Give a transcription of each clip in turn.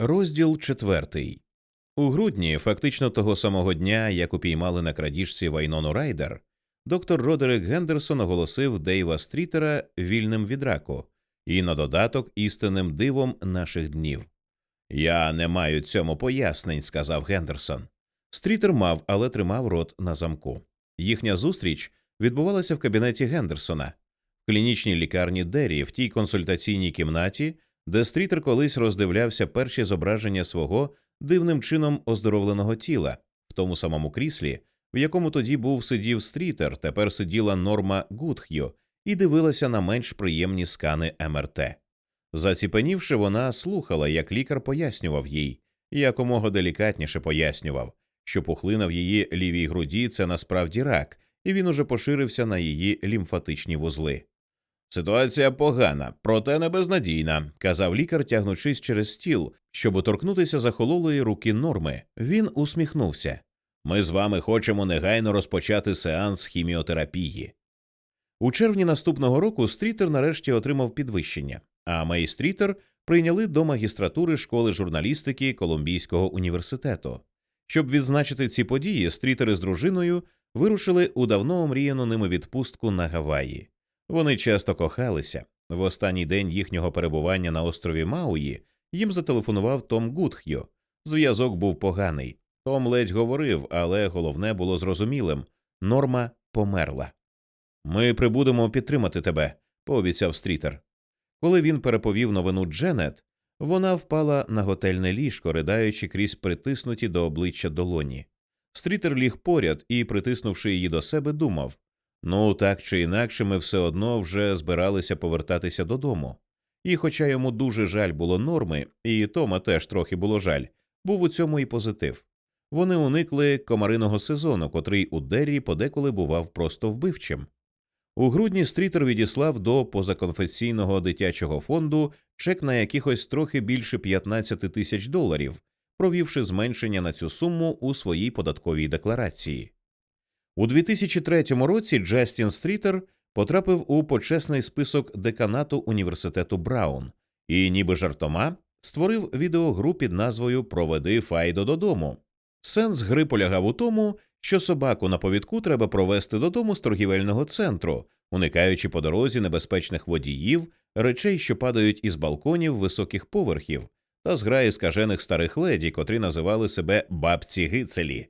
Розділ четвертий. У грудні, фактично того самого дня, як упіймали на крадіжці Вайнону Райдер, доктор Родерик Гендерсон оголосив Дейва Стрітера вільним від раку і на додаток істинним дивом наших днів. Я не маю цьому пояснень, сказав Гендерсон. Стрітер мав, але тримав рот на замку. Їхня зустріч відбувалася в кабінеті Гендерсона, в клінічній лікарні Деррі, в тій консультаційній кімнаті, де Стрітер колись роздивлявся перші зображення свого дивним чином оздоровленого тіла, в тому самому кріслі, в якому тоді був сидів Стрітер, тепер сиділа Норма Гудх'ю і дивилася на менш приємні скани МРТ. Заціпенівши, вона слухала, як лікар пояснював їй, якомога делікатніше пояснював, що пухлина в її лівій груді це насправді рак, і він уже поширився на її лімфатичні вузли. Ситуація погана, проте не безнадійна, казав лікар, тягнучись через стіл, щоб торкнутися захололої руки норми. Він усміхнувся. Ми з вами хочемо негайно розпочати сеанс хіміотерапії. У червні наступного року Стрітер нарешті отримав підвищення, а Мей Стрітер прийняли до магістратури школи журналістики Колумбійського університету. Щоб відзначити ці події, Стрітери з дружиною вирушили у давно омріяну ними відпустку на Гаваї. Вони часто кохалися. В останній день їхнього перебування на острові Мауї їм зателефонував Том Гудх'ю. Зв'язок був поганий. Том ледь говорив, але головне було зрозумілим норма померла. Ми прибудемо підтримати тебе, пообіцяв Стрітер. Коли він переповів новину Дженет, вона впала на готельне ліжко, ридаючи крізь притиснуті до обличчя долоні. Стрітер ліг поряд і, притиснувши її до себе, думав ну, так чи інакше, ми все одно вже збиралися повертатися додому. І, хоча йому дуже жаль було норми, і Тома теж трохи було жаль, був у цьому і позитив. Вони уникли комариного сезону, котрий у Деррі подеколи бував просто вбивчим. У грудні Стрітер відіслав до позаконфесійного дитячого фонду чек на якихось трохи більше 15 тисяч доларів, провівши зменшення на цю суму у своїй податковій декларації. У 2003 році Джастін Стрітер потрапив у почесний список деканату університету Браун і, ніби жартома, створив відеогру під назвою Проведи Файдо додому. Сенс гри полягав у тому, що собаку на повідку треба провести додому з торгівельного центру, уникаючи по дорозі небезпечних водіїв, речей, що падають із балконів високих поверхів, та зграї скажених старих леді, котрі називали себе бабці гицелі.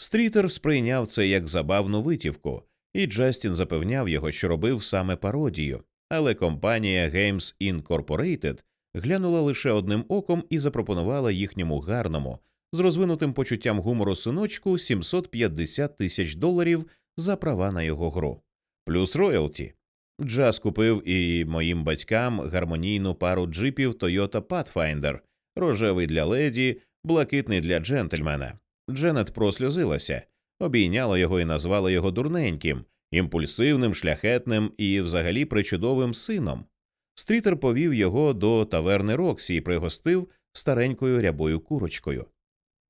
Стрітер сприйняв це як забавну витівку, і Джастін запевняв його, що робив саме пародію. Але компанія Games Incorporated глянула лише одним оком і запропонувала їхньому гарному, з розвинутим почуттям гумору синочку 750 тисяч доларів за права на його гру, плюс роялті. Джаз купив і моїм батькам гармонійну пару джипів Toyota Pathfinder, рожевий для леді, блакитний для джентльмена. Дженет просльозилася, обійняла його і назвала його дурненьким, імпульсивним, шляхетним і взагалі причудовим сином. Стрітер повів його до таверни Роксі і пригостив старенькою рябою курочкою.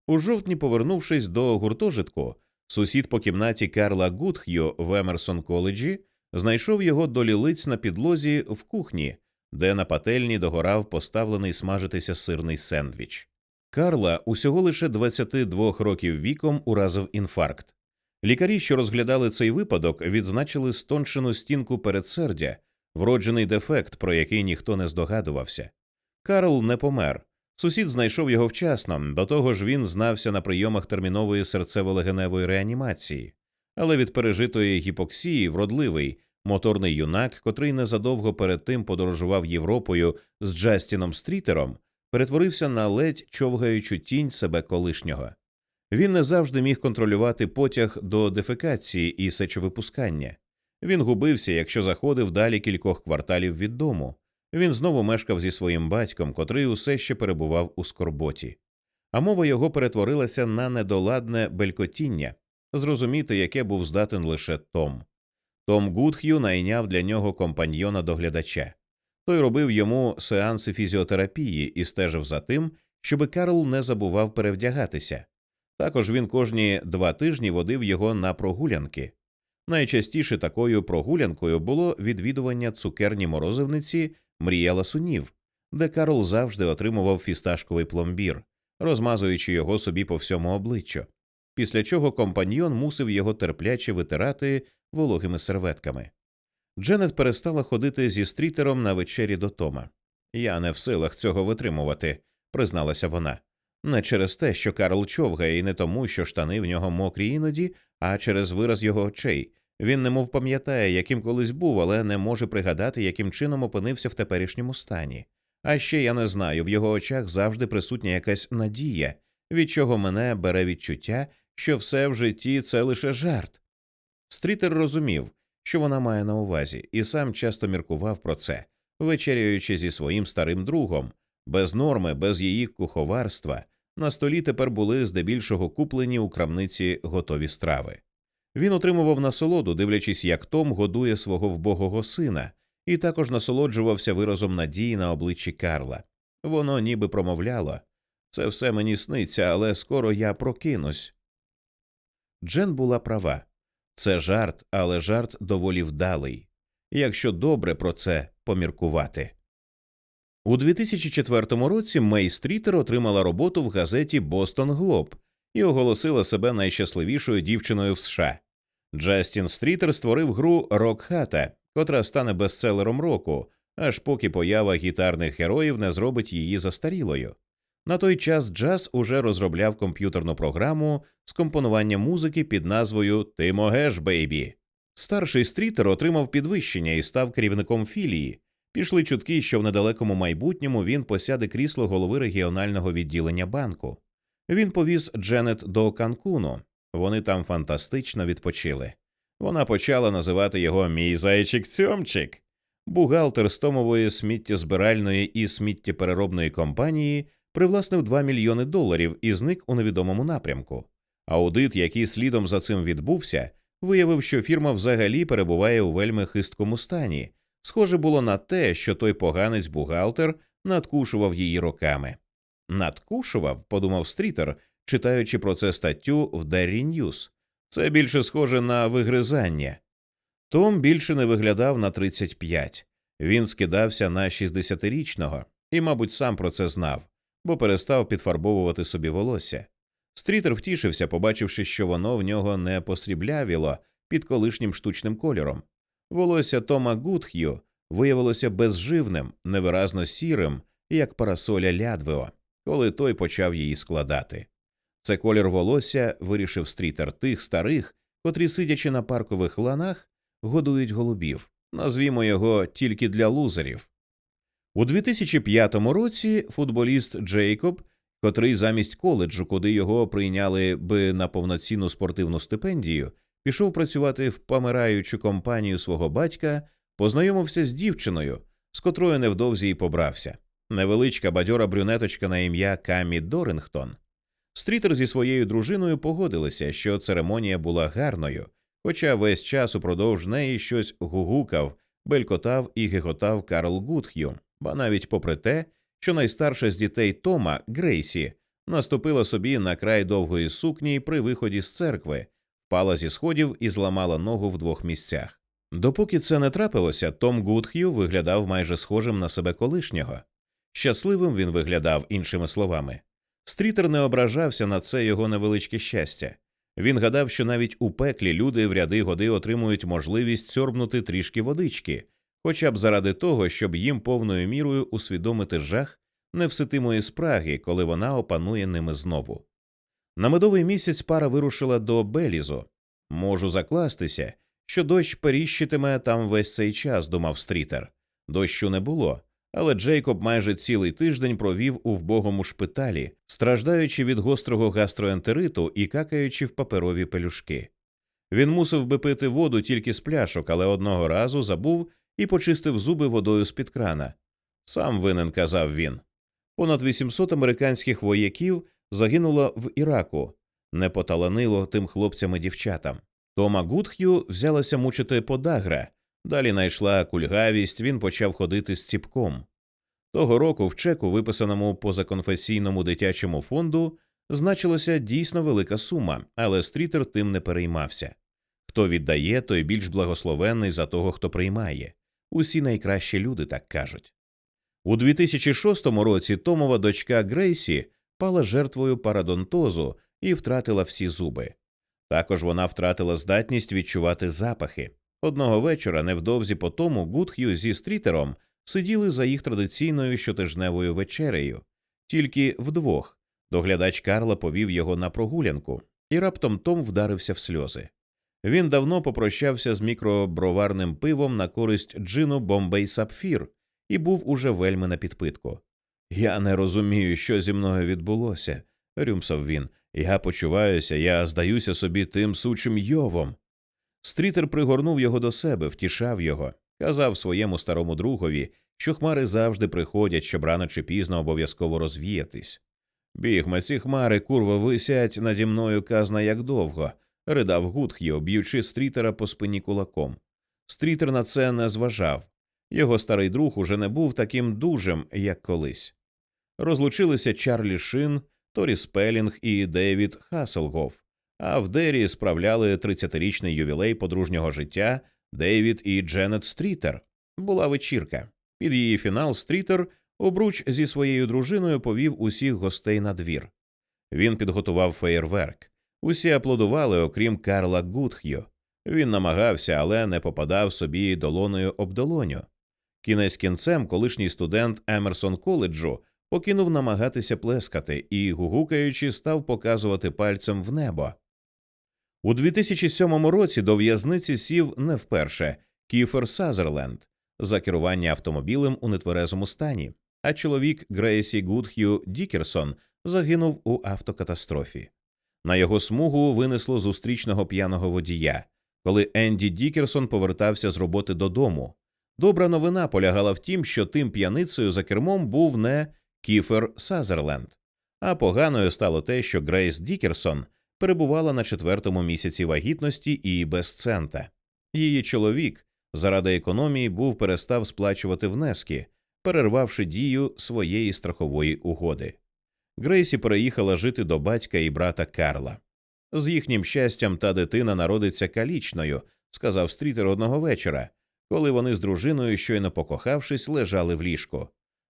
У жовтні, повернувшись до гуртожитку, сусід по кімнаті Карла Гудх'ю в Емерсон коледжі знайшов його до лілиць на підлозі в кухні, де на пательні догорав поставлений смажитися сирний сендвіч. Карла усього лише 22 років віком уразив інфаркт. Лікарі, що розглядали цей випадок, відзначили стончену стінку передсердя, вроджений дефект, про який ніхто не здогадувався. Карл не помер. Сусід знайшов його вчасно, до того ж він знався на прийомах термінової серцево-легеневої реанімації, але від пережитої гіпоксії вродливий моторний юнак, котрий незадовго перед тим подорожував Європою з Джастіном Стрітером, перетворився на ледь човгаючу тінь себе колишнього. Він не завжди міг контролювати потяг до дефекації і сечовипускання. Він губився, якщо заходив далі кількох кварталів від дому. Він знову мешкав зі своїм батьком, котрий усе ще перебував у скорботі, а мова його перетворилася на недоладне белькотіння, зрозуміти, яке був здатен лише Том. Том Гудх'ю найняв для нього компаньйона доглядача. Той робив йому сеанси фізіотерапії і стежив за тим, щоби Карл не забував перевдягатися. Також він кожні два тижні водив його на прогулянки. Найчастіше такою прогулянкою було відвідування цукерні морозивниці мрія ласунів, де Карл завжди отримував фісташковий пломбір, розмазуючи його собі по всьому обличчю, після чого компаньйон мусив його терпляче витирати вологими серветками. Дженет перестала ходити зі стрітером на вечері до Тома. Я не в силах цього витримувати, призналася вона. Не через те, що Карл човгає, і не тому, що штани в нього мокрі іноді, а через вираз його очей. Він немов пам'ятає, яким колись був, але не може пригадати, яким чином опинився в теперішньому стані. А ще я не знаю, в його очах завжди присутня якась надія, від чого мене бере відчуття, що все в житті це лише жарт. Стрітер розумів, що вона має на увазі, і сам часто міркував про це, вечеряючи зі своїм старим другом, без норми, без її куховарства. На столі тепер були здебільшого куплені у крамниці готові страви. Він отримував насолоду, дивлячись, як Том годує свого вбогого сина, і також насолоджувався виразом надії на обличчі Карла. Воно ніби промовляло це все мені сниться, але скоро я прокинусь. Джен була права це жарт, але жарт доволі вдалий, якщо добре про це поміркувати. У 2004 році Мей Стрітер отримала роботу в газеті Бостон Глоб і оголосила себе найщасливішою дівчиною в США. Джастін Стрітер створив гру Рок Хата, котра стане бестселером року, аж поки поява гітарних героїв не зробить її застарілою. На той час Джаз уже розробляв комп'ютерну програму з компонування музики під назвою Ти могеш, бейбі. Старший стрітер отримав підвищення і став керівником філії. Пішли чутки, що в недалекому майбутньому він посяде крісло голови регіонального відділення банку. Він повіз Дженет до Канкуну. Вони там фантастично відпочили. Вона почала називати його мій зайчик цьомчик. Бухгалтер стомової сміттєзбиральної і сміттєпереробної компанії привласнив 2 мільйони доларів і зник у невідомому напрямку. Аудит, який слідом за цим відбувся, виявив, що фірма взагалі перебуває у вельми хисткому стані. Схоже було на те, що той поганець бухгалтер надкушував її роками. Надкушував, подумав Стрітер, читаючи про це статтю в Derry News. Це більше схоже на вигризання. Том більше не виглядав на 35. Він скидався на 60-річного і, мабуть, сам про це знав, бо перестав підфарбовувати собі волосся. Стрітер втішився, побачивши, що воно в нього не посріблявіло під колишнім штучним кольором. Волосся Тома Гудх'ю виявилося безживним, невиразно сірим, як парасоля Лядвео, коли той почав її складати. Це колір волосся вирішив стрітер тих старих, котрі, сидячи на паркових ланах, годують голубів, назвімо його тільки для лузерів. У 2005 році футболіст Джейкоб, котрий замість коледжу, куди його прийняли би на повноцінну спортивну стипендію, пішов працювати в помираючу компанію свого батька, познайомився з дівчиною, з котрою невдовзі й побрався. Невеличка бадьора брюнеточка на ім'я Камі Дорингтон. Стрітер зі своєю дружиною погодилися, що церемонія була гарною, хоча весь час упродовж неї щось гугукав, белькотав і гиготав Карл Гудх'ю, ба навіть попри те, що найстарша з дітей Тома Грейсі наступила собі на край довгої сукні при виході з церкви, впала зі сходів і зламала ногу в двох місцях. Допоки це не трапилося, Том Гудх'ю виглядав майже схожим на себе колишнього. Щасливим він виглядав іншими словами. Стрітер не ображався на це його невеличке щастя. Він гадав, що навіть у пеклі люди в ряди годи отримують можливість сьорбнути трішки водички, хоча б заради того, щоб їм повною мірою усвідомити жах невситимої спраги, коли вона опанує ними знову. На медовий місяць пара вирушила до Белізо. Можу закластися, що дощ періщитиме там весь цей час, думав стрітер. Дощу не було, але Джейкоб майже цілий тиждень провів у вбогому шпиталі, страждаючи від гострого гастроентериту і какаючи в паперові пелюшки. Він мусив би пити воду тільки з пляшок, але одного разу забув і почистив зуби водою з під крана. Сам винен, казав він. Понад 800 американських вояків загинуло в Іраку, не поталанило тим хлопцям і дівчатам. Тома Гудх'ю взялася мучити подагра, далі найшла кульгавість, він почав ходити з ціпком. Того року в чеку, виписаному позаконфесійному дитячому фонду, значилася дійсно велика сума, але стрітер тим не переймався. Хто віддає, той більш благословенний за того, хто приймає. Усі найкращі люди так кажуть. У 2006 році Томова дочка Грейсі пала жертвою парадонтозу і втратила всі зуби. Також вона втратила здатність відчувати запахи. Одного вечора, невдовзі по тому, Гудх'ю зі стрітером сиділи за їх традиційною щотижневою вечерею, тільки вдвох. Доглядач Карла повів його на прогулянку, і раптом Том вдарився в сльози. Він давно попрощався з мікроброварним пивом на користь джину Бомбей Сапфір і був уже вельми на підпитку. Я не розумію, що зі мною відбулося, рюмсав він. Я почуваюся, я здаюся собі тим сучим йовом. Стрітер пригорнув його до себе, втішав його, казав своєму старому другові, що хмари завжди приходять, щоб рано чи пізно обов'язково розвіятись. Бігме, ці хмари, курва, висять наді мною казна як довго, ридав Гудх'ю, б'ючи Стрітера по спині кулаком. Стрітер на це не зважав. Його старий друг уже не був таким дужим, як колись. Розлучилися Чарлі Шин, Торі Спелінг і Девід Хаселгоф, а в Деррі справляли 30-річний ювілей подружнього життя Дейвід і Дженет Стрітер. Була вечірка. Під її фінал Стрітер обруч зі своєю дружиною повів усіх гостей на двір. Він підготував феєрверк. Усі аплодували, окрім Карла Гудх'ю. Він намагався, але не попадав собі долоною об долоню. Кінець кінцем колишній студент Емерсон коледжу покинув намагатися плескати і, гугукаючи, став показувати пальцем в небо. У 2007 році до в'язниці сів не вперше Кіфер Сазерленд за керування автомобілем у нетверезому стані, а чоловік Грейсі Гудх'ю Дікерсон загинув у автокатастрофі. На його смугу винесло зустрічного п'яного водія, коли Енді Дікерсон повертався з роботи додому. Добра новина полягала в тім, що тим п'яницею за кермом був не Кіфер Сазерленд, а поганою стало те, що Грейс Дікерсон перебувала на четвертому місяці вагітності і без цента. Її чоловік заради економії був перестав сплачувати внески, перервавши дію своєї страхової угоди. Грейсі переїхала жити до батька і брата Карла. З їхнім щастям та дитина народиться калічною, сказав стрітер одного вечора, коли вони з дружиною, щойно покохавшись, лежали в ліжку.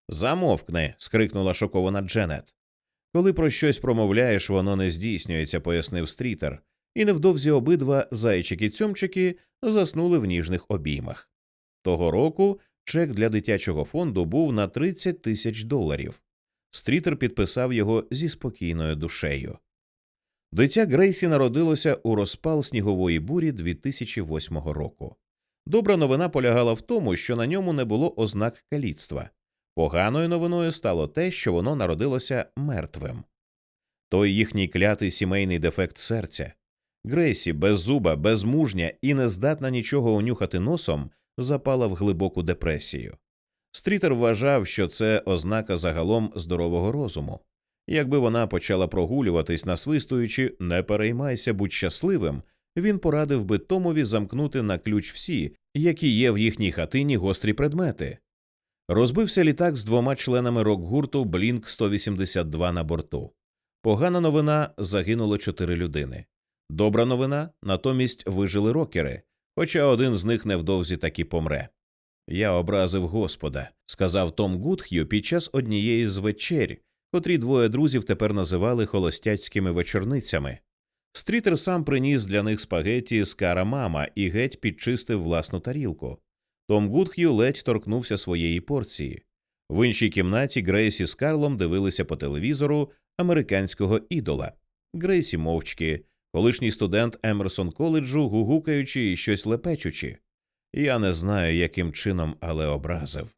Замовкни. скрикнула шокована Дженет. Коли про щось промовляєш, воно не здійснюється, пояснив стрітер, і невдовзі обидва зайчики цьомчики заснули в ніжних обіймах. Того року чек для дитячого фонду був на 30 тисяч доларів. Стрітер підписав його зі спокійною душею. Дитя Грейсі народилося у розпал снігової бурі 2008 року. Добра новина полягала в тому, що на ньому не було ознак каліцтва. Поганою новиною стало те, що воно народилося мертвим. Той їхній клятий сімейний дефект серця. Грейсі, беззуба, безмужня і не здатна нічого унюхати носом, запала в глибоку депресію. Стрітер вважав, що це ознака загалом здорового розуму. Якби вона почала прогулюватись, насвистуючи не переймайся, будь щасливим, він порадив би Томові замкнути на ключ всі, які є в їхній хатині гострі предмети. Розбився літак з двома членами рок-гурту Блінк 182 на борту. Погана новина загинуло чотири людини. Добра новина натомість вижили рокери, хоча один з них невдовзі таки помре. Я образив Господа, сказав Том Гудх'ю під час однієї з вечерь, котрі двоє друзів тепер називали холостяцькими вечорницями. Стрітер сам приніс для них спагеті з кара мама і геть підчистив власну тарілку. Том Гудх'ю ледь торкнувся своєї порції. В іншій кімнаті Грейсі з Карлом дивилися по телевізору американського ідола. Грейсі мовчки, колишній студент Емерсон коледжу, гугукаючи і щось лепечучи. Я не знаю, яким чином, але образив.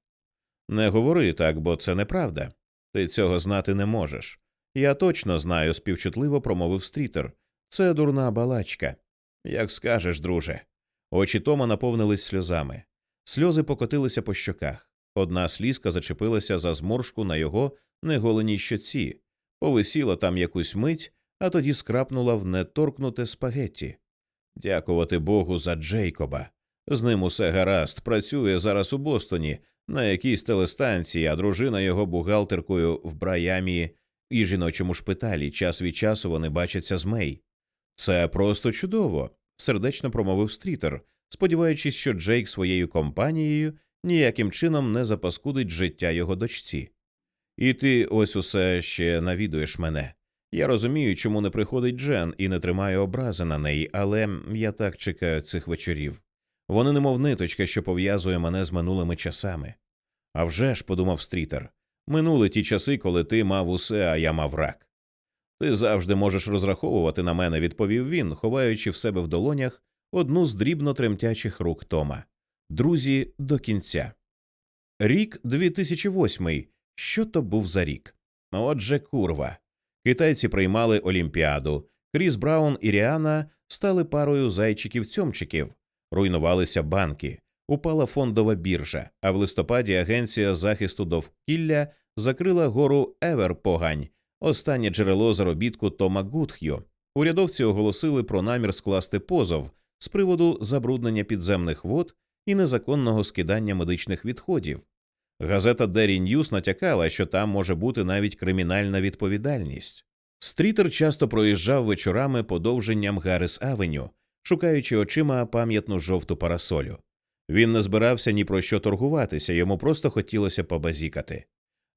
Не говори так, бо це неправда. Ти цього знати не можеш. Я точно знаю, співчутливо промовив стрітер. Це дурна балачка. Як скажеш, друже. Очі Тома наповнились сльозами. Сльози покотилися по щоках. Одна слізка зачепилася за зморшку на його неголеній щоці, повисіла там якусь мить, а тоді скрапнула в неторкнуте спагетті. Дякувати Богу за Джейкоба. З ним усе гаразд, працює зараз у Бостоні на якійсь телестанції, а дружина його бухгалтеркою в Брайамі і жіночому шпиталі. Час від часу вони бачаться з Мей. Це просто чудово, сердечно промовив стрітер, сподіваючись, що Джейк своєю компанією ніяким чином не запаскудить життя його дочці. І ти ось усе ще навідуєш мене. Я розумію, чому не приходить Джен і не тримаю образи на неї, але я так чекаю цих вечорів. Вони немов ниточка, що пов'язує мене з минулими часами. «А вже ж», – подумав стрітер, минули ті часи, коли ти мав усе, а я мав рак. Ти завжди можеш розраховувати на мене, відповів він, ховаючи в себе в долонях одну з дрібно тремтячих рук Тома. Друзі, до кінця. Рік 2008. Що то був за рік? Отже, курва. Китайці приймали Олімпіаду. Кріс Браун і Ріана стали парою зайчиків-цьомчиків, руйнувалися банки, упала фондова біржа. А в листопаді Агенція захисту довкілля закрила гору Еверпогань, останнє джерело заробітку Тома Гудх'ю. Урядовці оголосили про намір скласти позов з приводу забруднення підземних вод і незаконного скидання медичних відходів. Газета Деррі Ньюс натякала, що там може бути навіть кримінальна відповідальність. Стрітер часто проїжджав вечорами подовженням Гарріс Авеню, шукаючи очима пам'ятну жовту парасолю. Він не збирався ні про що торгуватися, йому просто хотілося побазікати.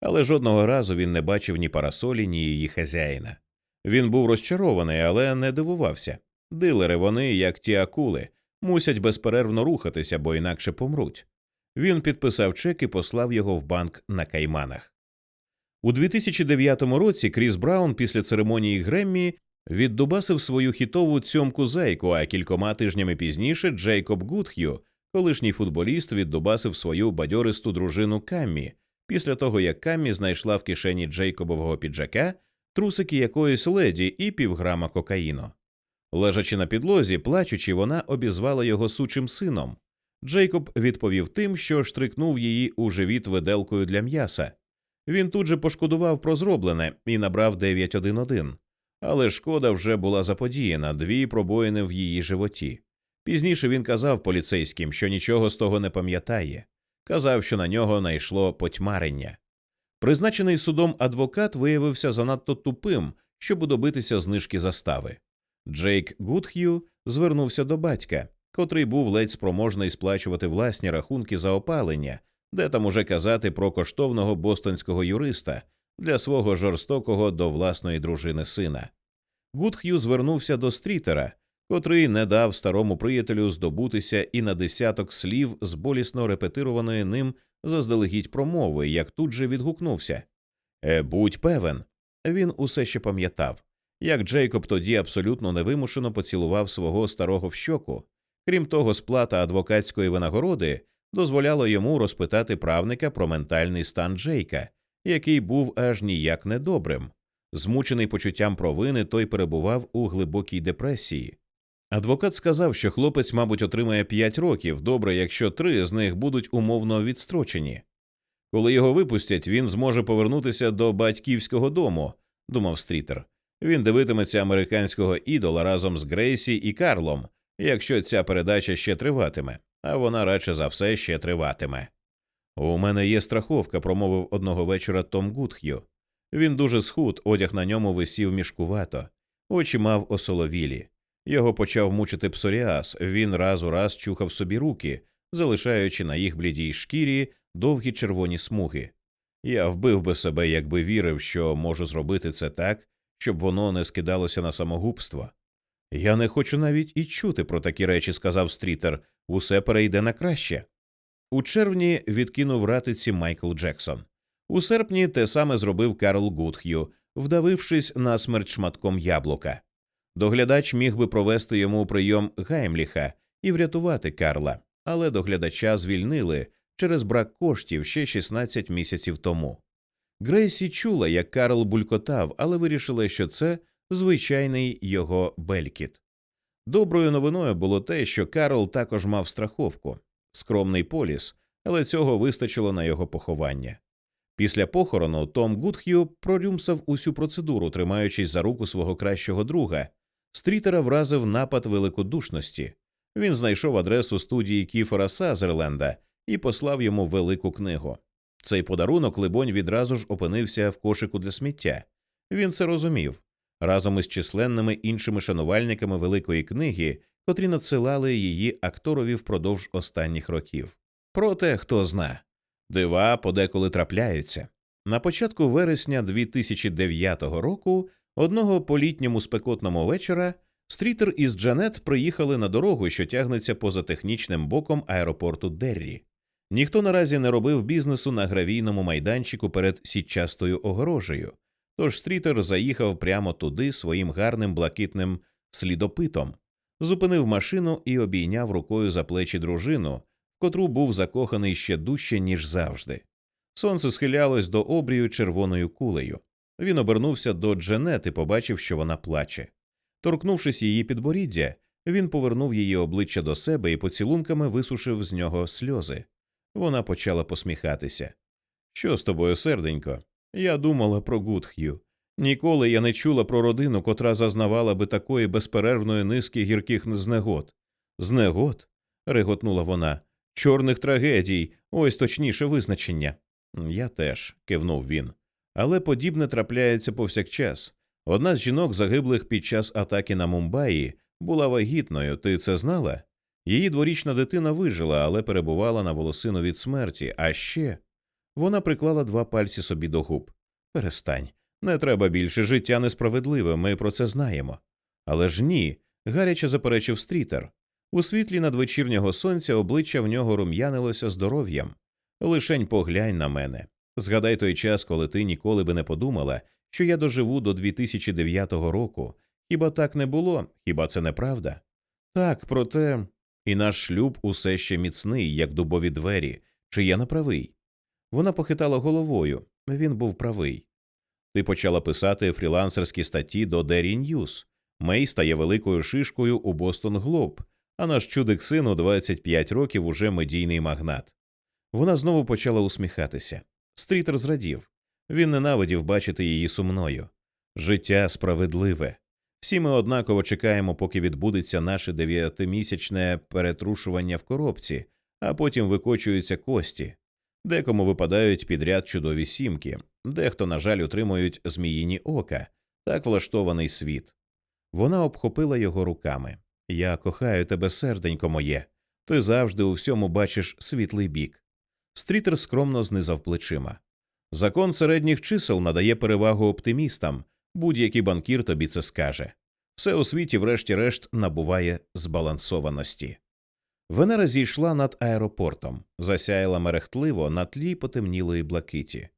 Але жодного разу він не бачив ні парасолі, ні її хазяїна. Він був розчарований, але не дивувався. Дилери вони, як ті акули, мусять безперервно рухатися, бо інакше помруть. Він підписав чек і послав його в банк на Кайманах. У 2009 році Кріс Браун після церемонії Греммі віддубасив свою хітову цьомку зайку, а кількома тижнями пізніше Джейкоб Гудх'ю, колишній футболіст, віддубасив свою бадьористу дружину Каммі, після того як Каммі знайшла в кишені Джейкобового піджака трусики якоїсь леді і півграма кокаїну. Лежачи на підлозі, плачучи, вона обізвала його сучим сином. Джейкоб відповів тим, що штрикнув її у живіт виделкою для м'яса. Він тут же пошкодував про зроблене і набрав 911. Але шкода вже була заподіяна, дві пробоїни в її животі. Пізніше він казав поліцейським, що нічого з того не пам'ятає, казав, що на нього найшло потьмарення. Призначений судом адвокат виявився занадто тупим, щоб добитися знижки застави. Джейк Гудх'ю звернувся до батька, котрий був ледь спроможний сплачувати власні рахунки за опалення, де там уже казати про коштовного бостонського юриста для свого жорстокого до власної дружини сина. Гудх'ю звернувся до стрітера, котрий не дав старому приятелю здобутися і на десяток слів з болісно репетированої ним заздалегідь промови, як тут же відгукнувся. Е, будь певен, він усе ще пам'ятав, як Джейкоб тоді абсолютно невимушено поцілував свого старого в щоку. Крім того, сплата адвокатської винагороди дозволяла йому розпитати правника про ментальний стан Джейка, який був аж ніяк недобрим. Змучений почуттям провини, той перебував у глибокій депресії. Адвокат сказав, що хлопець, мабуть, отримає п'ять років, добре, якщо три з них будуть умовно відстрочені. Коли його випустять, він зможе повернутися до батьківського дому, думав Стрітер. Він дивитиметься американського ідола разом з Грейсі і Карлом, якщо ця передача ще триватиме, а вона радше за все ще триватиме. У мене є страховка, промовив одного вечора Том Гудх'ю. Він дуже схуд, одяг на ньому висів мішкувато, очі мав осоловілі. Його почав мучити псоріаз, він раз у раз чухав собі руки, залишаючи на їх блідій шкірі довгі червоні смуги. Я вбив би себе, якби вірив, що можу зробити це так, щоб воно не скидалося на самогубство. Я не хочу навіть і чути про такі речі, сказав стрітер, усе перейде на краще. У червні відкинув ратиці Майкл Джексон. У серпні те саме зробив Карл Гудх'ю, вдавившись на смерть шматком яблука. Доглядач міг би провести йому прийом Гаймліха і врятувати Карла, але доглядача звільнили через брак коштів ще 16 місяців тому. Грейсі чула, як Карл булькотав, але вирішила, що це звичайний його белькіт. Доброю новиною було те, що Карл також мав страховку, скромний поліс, але цього вистачило на його поховання. Після похорону Том Гудх'ю прорюмсав усю процедуру, тримаючись за руку свого кращого друга. Стрітера вразив напад великодушності. Він знайшов адресу студії Кіфера Сазерленда і послав йому велику книгу. Цей подарунок, либонь, відразу ж опинився в кошику для сміття. Він це розумів разом із численними іншими шанувальниками великої книги, котрі надсилали її акторові впродовж останніх років. Проте хто зна. Дива подеколи трапляються. На початку вересня 2009 року, одного по літньому спекотному вечора, Стрітер із Джанет приїхали на дорогу, що тягнеться поза технічним боком аеропорту Деррі. Ніхто наразі не робив бізнесу на гравійному майданчику перед сітчастою огорожею, тож Стрітер заїхав прямо туди своїм гарним блакитним слідопитом, зупинив машину і обійняв рукою за плечі дружину, котру був закоханий ще дужче, ніж завжди. Сонце схилялось до обрію червоною кулею. Він обернувся до Джанет і побачив, що вона плаче. Торкнувшись її підборіддя, він повернув її обличчя до себе і поцілунками висушив з нього сльози. Вона почала посміхатися. Що з тобою, серденько? Я думала про Гудх'ю. Ніколи я не чула про родину, котра зазнавала би такої безперервної низки гірких знегод. Знегод? реготнула вона. Чорних трагедій, ось точніше визначення. Я теж, кивнув він. Але подібне трапляється повсякчас. Одна з жінок, загиблих під час атаки на Мумбаї, була вагітною. Ти це знала? Її дворічна дитина вижила, але перебувала на волосину від смерті. А ще вона приклала два пальці собі до губ. Перестань. Не треба більше життя несправедливе, ми про це знаємо. Але ж ні, гаряче заперечив стрітер. У світлі надвечірнього сонця обличчя в нього рум'янилося здоров'ям. Лишень поглянь на мене. Згадай той час, коли ти ніколи би не подумала, що я доживу до 2009 року. Хіба так не було? Хіба це неправда? Так, проте і наш шлюб усе ще міцний, як дубові двері. Чи я не правий? Вона похитала головою. Він був правий. Ти почала писати фрілансерські статті до Деррі Ньюс. Мей стає великою шишкою у Бостон Глоб, а наш чудик син у 25 років уже медійний магнат. Вона знову почала усміхатися. Стрітер зрадів. Він ненавидів бачити її сумною. Життя справедливе. Всі ми однаково чекаємо, поки відбудеться наше дев'ятимісячне перетрушування в коробці, а потім викочуються кості. Декому випадають підряд чудові сімки, дехто, на жаль, утримують зміїні ока, так влаштований світ. Вона обхопила його руками. Я кохаю тебе, серденько моє. Ти завжди у всьому бачиш світлий бік. Стрітер скромно знизав плечима. Закон середніх чисел надає перевагу оптимістам, будь-який банкір тобі це скаже. Все у світі, врешті-решт, набуває збалансованості. Венера зійшла над аеропортом, засяяла мерехтливо на тлі потемнілої блакиті.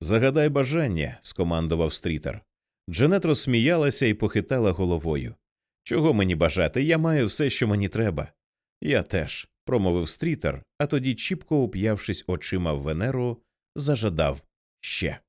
Загадай бажання, скомандував стрітер. Джанет розсміялася і похитала головою. Чого мені бажати? Я маю все, що мені треба. Я теж, промовив стрітер, а тоді, чіпко уп'явшись очима в Венеру, зажадав ще.